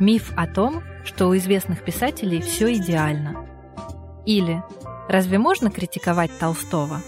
Миф о том, что у известных писателей все идеально. Или разве можно критиковать Толстого?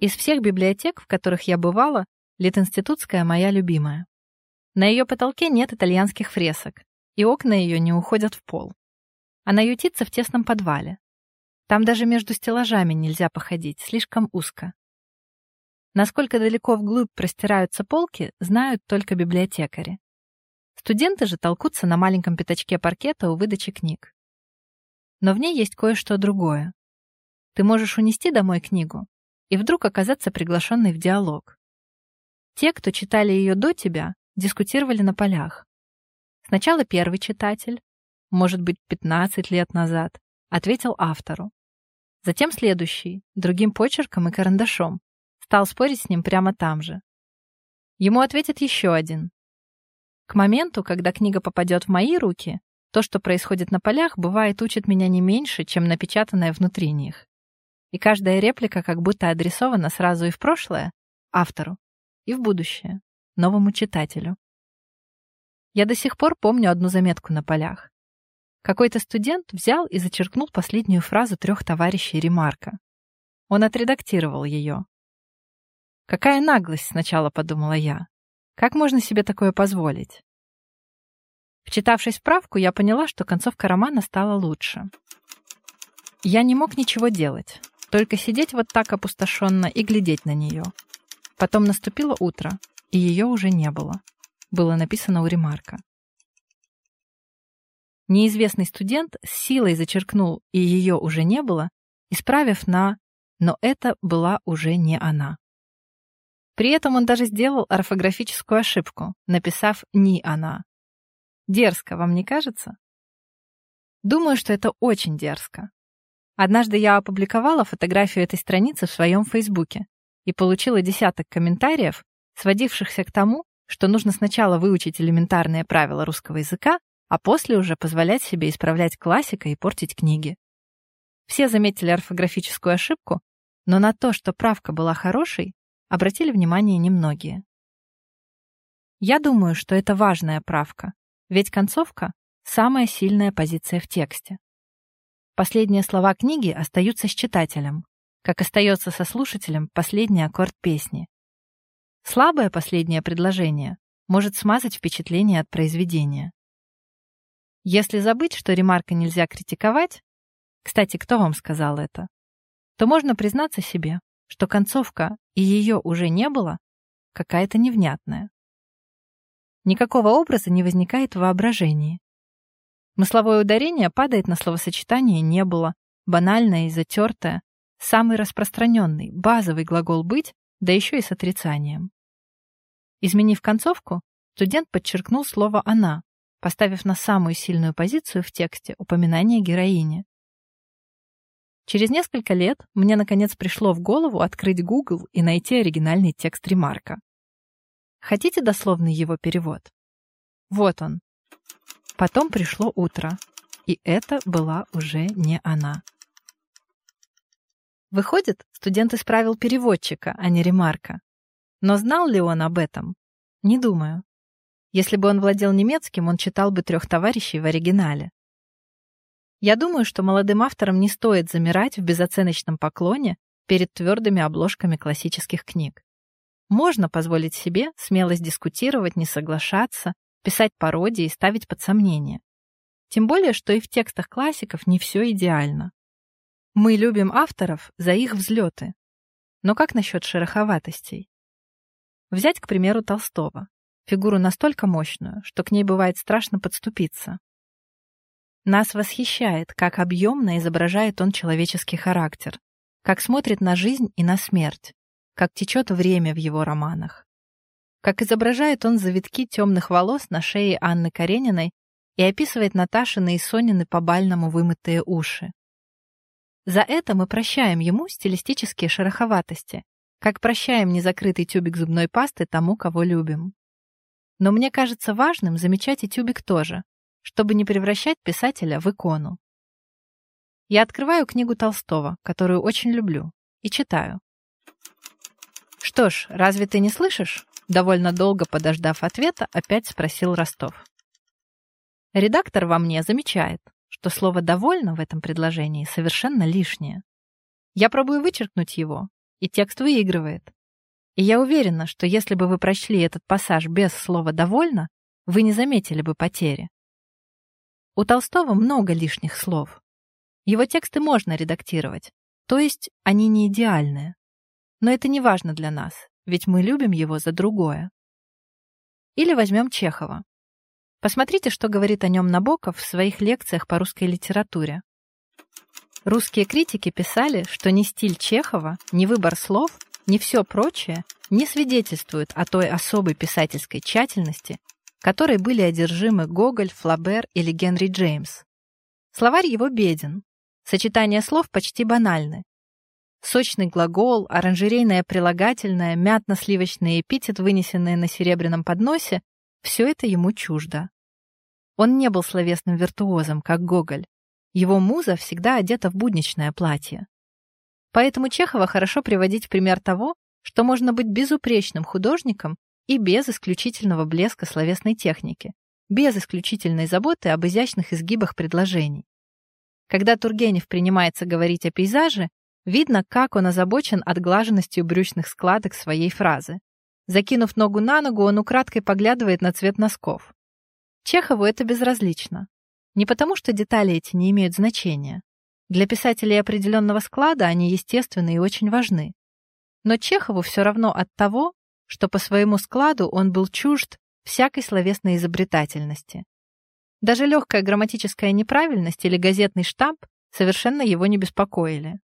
Из всех библиотек, в которых я бывала, Литинститутская моя любимая. На ее потолке нет итальянских фресок, и окна ее не уходят в пол. Она ютится в тесном подвале. Там даже между стеллажами нельзя походить, слишком узко. Насколько далеко вглубь простираются полки, знают только библиотекари. Студенты же толкутся на маленьком пятачке паркета у выдачи книг. Но в ней есть кое-что другое. Ты можешь унести домой книгу и вдруг оказаться приглашенной в диалог. Те, кто читали ее до тебя, дискутировали на полях. Сначала первый читатель, может быть, 15 лет назад, ответил автору. Затем следующий, другим почерком и карандашом, стал спорить с ним прямо там же. Ему ответит еще один, к моменту, когда книга попадет в мои руки, то, что происходит на полях, бывает учит меня не меньше, чем напечатанное внутри них. И каждая реплика как будто адресована сразу и в прошлое, автору, и в будущее, новому читателю. Я до сих пор помню одну заметку на полях. Какой-то студент взял и зачеркнул последнюю фразу трех товарищей Ремарка. Он отредактировал ее. «Какая наглость!» — сначала подумала я. Как можно себе такое позволить? Вчитавшись в правку, я поняла, что концовка романа стала лучше. Я не мог ничего делать, только сидеть вот так опустошенно и глядеть на нее. Потом наступило утро, и ее уже не было. Было написано у ремарка. Неизвестный студент с силой зачеркнул «и ее уже не было», исправив на «но это была уже не она». При этом он даже сделал орфографическую ошибку, написав «ни она». Дерзко, вам не кажется? Думаю, что это очень дерзко. Однажды я опубликовала фотографию этой страницы в своем фейсбуке и получила десяток комментариев, сводившихся к тому, что нужно сначала выучить элементарные правила русского языка, а после уже позволять себе исправлять классика и портить книги. Все заметили орфографическую ошибку, но на то, что правка была хорошей, обратили внимание немногие. Я думаю, что это важная правка, ведь концовка — самая сильная позиция в тексте. Последние слова книги остаются с читателем, как остается со слушателем последний аккорд песни. Слабое последнее предложение может смазать впечатление от произведения. Если забыть, что ремарка нельзя критиковать, кстати, кто вам сказал это, то можно признаться себе, что концовка и ее уже не было, какая-то невнятная. Никакого образа не возникает в воображении. Смысловое ударение падает на словосочетание «не было», банальное и затертое, самый распространенный, базовый глагол «быть», да еще и с отрицанием. Изменив концовку, студент подчеркнул слово «она», поставив на самую сильную позицию в тексте упоминание героини. Через несколько лет мне наконец пришло в голову открыть Google и найти оригинальный текст ремарка. Хотите дословный его перевод? Вот он. Потом пришло утро, и это была уже не она. Выходит, студент исправил переводчика, а не ремарка. Но знал ли он об этом? Не думаю. Если бы он владел немецким, он читал бы трех товарищей в оригинале. Я думаю, что молодым авторам не стоит замирать в безоценочном поклоне перед твердыми обложками классических книг. Можно позволить себе смелость дискутировать, не соглашаться, писать пародии и ставить под сомнение. Тем более, что и в текстах классиков не все идеально. Мы любим авторов за их взлеты. Но как насчет шероховатостей? Взять, к примеру, Толстого. Фигуру настолько мощную, что к ней бывает страшно подступиться. Нас восхищает, как объемно изображает он человеческий характер, как смотрит на жизнь и на смерть, как течет время в его романах. Как изображает он завитки темных волос на шее Анны Карениной и описывает Наташины и Сонины по-бальному вымытые уши. За это мы прощаем ему стилистические шероховатости, как прощаем незакрытый тюбик зубной пасты тому, кого любим. Но мне кажется важным замечать и тюбик тоже, чтобы не превращать писателя в икону. Я открываю книгу Толстого, которую очень люблю, и читаю. Что ж, разве ты не слышишь? Довольно долго подождав ответа, опять спросил Ростов. Редактор во мне замечает, что слово «довольно» в этом предложении совершенно лишнее. Я пробую вычеркнуть его, и текст выигрывает. И я уверена, что если бы вы прочли этот пассаж без слова «довольно», вы не заметили бы потери. У Толстого много лишних слов. Его тексты можно редактировать, то есть они не идеальные. Но это не важно для нас, ведь мы любим его за другое. Или возьмем Чехова. Посмотрите, что говорит о нем Набоков в своих лекциях по русской литературе. Русские критики писали, что ни стиль Чехова, ни выбор слов, ни все прочее не свидетельствуют о той особой писательской тщательности, которой были одержимы Гоголь, Флабер или Генри Джеймс. Словарь его беден, сочетания слов почти банальны. Сочный глагол, оранжерейное прилагательное, мятно-сливочный эпитет, вынесенные на серебряном подносе — все это ему чуждо. Он не был словесным виртуозом, как Гоголь. Его муза всегда одета в будничное платье. Поэтому Чехова хорошо приводить пример того, что можно быть безупречным художником и без исключительного блеска словесной техники, без исключительной заботы об изящных изгибах предложений. Когда Тургенев принимается говорить о пейзаже, видно, как он озабочен отглаженностью брючных складок своей фразы. Закинув ногу на ногу, он украдкой поглядывает на цвет носков. Чехову это безразлично. Не потому, что детали эти не имеют значения. Для писателей определенного склада они естественны и очень важны. Но Чехову все равно от того, что по своему складу он был чужд всякой словесной изобретательности. Даже легкая грамматическая неправильность или газетный штамп совершенно его не беспокоили.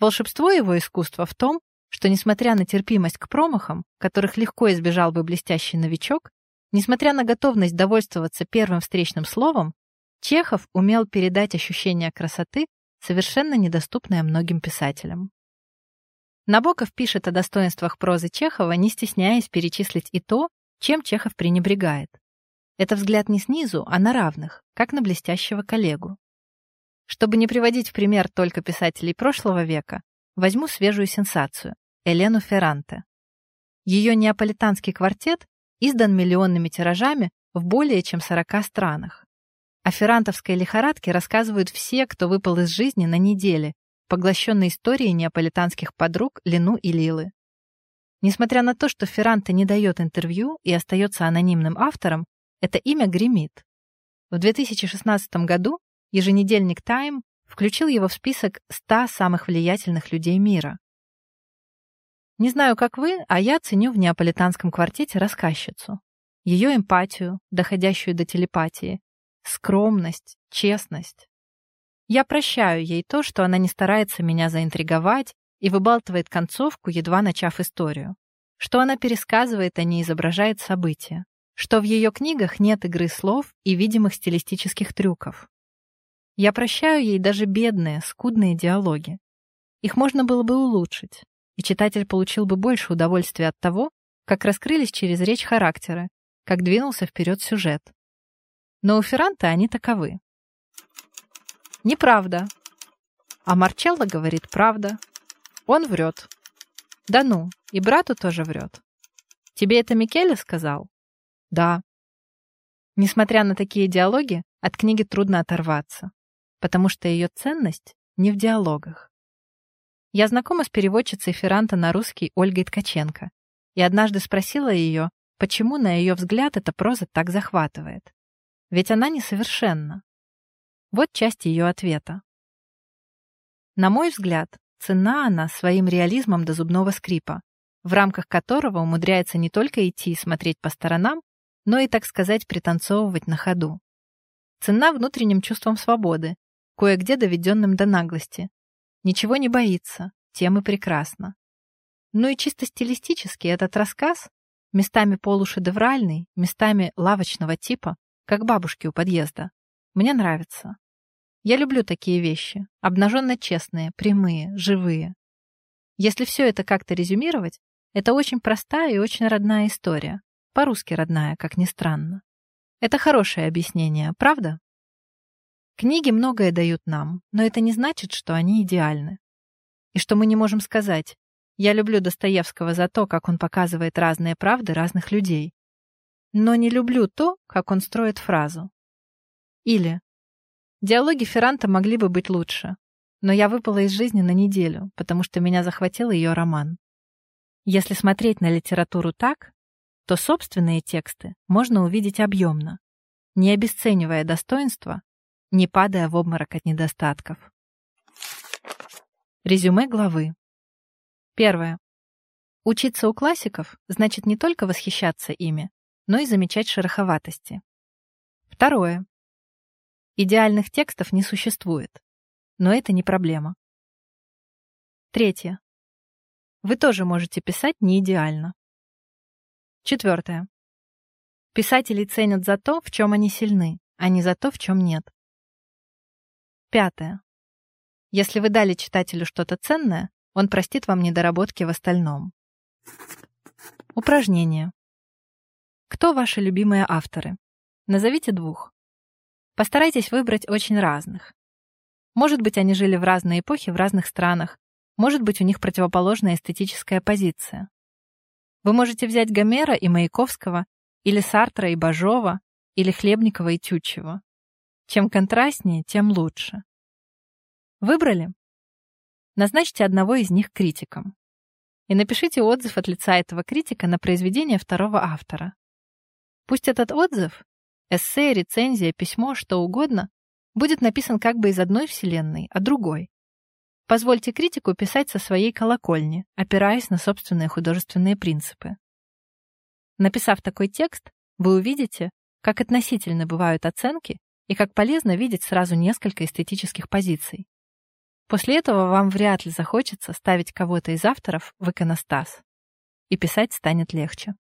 Волшебство его искусства в том, что, несмотря на терпимость к промахам, которых легко избежал бы блестящий новичок, несмотря на готовность довольствоваться первым встречным словом, Чехов умел передать ощущение красоты, совершенно недоступное многим писателям. Набоков пишет о достоинствах прозы Чехова, не стесняясь перечислить и то, чем Чехов пренебрегает. Это взгляд не снизу, а на равных, как на блестящего коллегу. Чтобы не приводить в пример только писателей прошлого века, возьму свежую сенсацию – Элену Ферранте. Ее неаполитанский квартет издан миллионными тиражами в более чем 40 странах. О феррантовской лихорадке рассказывают все, кто выпал из жизни на неделе, поглощенной историей неаполитанских подруг Лину и Лилы. Несмотря на то, что Ферранте не дает интервью и остается анонимным автором, это имя гремит. В 2016 году еженедельник Time включил его в список 100 самых влиятельных людей мира. Не знаю, как вы, а я ценю в неаполитанском квартете рассказчицу. Ее эмпатию, доходящую до телепатии, скромность, честность. Я прощаю ей то, что она не старается меня заинтриговать и выбалтывает концовку, едва начав историю, что она пересказывает, а не изображает события что в ее книгах нет игры слов и видимых стилистических трюков. Я прощаю ей даже бедные, скудные диалоги. Их можно было бы улучшить, и читатель получил бы больше удовольствия от того, как раскрылись через речь характеры, как двинулся вперед сюжет. Но у Ферранта они таковы. Неправда. А Марчелло говорит правда. Он врет. Да ну, и брату тоже врет. Тебе это Микеле сказал? Да. Несмотря на такие диалоги, от книги трудно оторваться, потому что ее ценность не в диалогах. Я знакома с переводчицей Ферранта на русский Ольгой Ткаченко и однажды спросила ее, почему, на ее взгляд, эта проза так захватывает. Ведь она несовершенна. Вот часть ее ответа. На мой взгляд, цена она своим реализмом до зубного скрипа, в рамках которого умудряется не только идти и смотреть по сторонам, но и, так сказать, пританцовывать на ходу. Цена внутренним чувством свободы, кое-где доведенным до наглости. Ничего не боится, тем и прекрасно. Ну и чисто стилистически этот рассказ, местами полушедевральный, местами лавочного типа, как бабушки у подъезда, мне нравится. Я люблю такие вещи, обнаженно честные, прямые, живые. Если все это как-то резюмировать, это очень простая и очень родная история. По-русски родная, как ни странно. Это хорошее объяснение, правда? Книги многое дают нам, но это не значит, что они идеальны. И что мы не можем сказать Я люблю Достоевского за то, как он показывает разные правды разных людей. Но не люблю то, как он строит фразу. Или Диалоги Ферранта могли бы быть лучше, но я выпала из жизни на неделю, потому что меня захватил ее роман. Если смотреть на литературу так, то собственные тексты можно увидеть объемно, не обесценивая достоинства, не падая в обморок от недостатков. Резюме главы. Первое. Учиться у классиков значит не только восхищаться ими, но и замечать шероховатости. Второе. Идеальных текстов не существует, но это не проблема. Третье. Вы тоже можете писать не идеально. Четвертое. Писателей ценят за то, в чем они сильны, а не за то, в чем нет. Пятое. Если вы дали читателю что-то ценное, он простит вам недоработки в остальном. Упражнение. Кто ваши любимые авторы? Назовите двух. Постарайтесь выбрать очень разных. Может быть, они жили в разные эпохи в разных странах, может быть, у них противоположная эстетическая позиция. Вы можете взять Гомера и Маяковского, или Сартра и Бажова, или Хлебникова и Тютчева. Чем контрастнее, тем лучше. Выбрали? Назначьте одного из них критиком. И напишите отзыв от лица этого критика на произведение второго автора. Пусть этот отзыв, эссе, рецензия, письмо, что угодно, будет написан как бы из одной вселенной, а другой. Позвольте критику писать со своей колокольни, опираясь на собственные художественные принципы. Написав такой текст, вы увидите, как относительно бывают оценки и как полезно видеть сразу несколько эстетических позиций. После этого вам вряд ли захочется ставить кого-то из авторов в иконостас. И писать станет легче.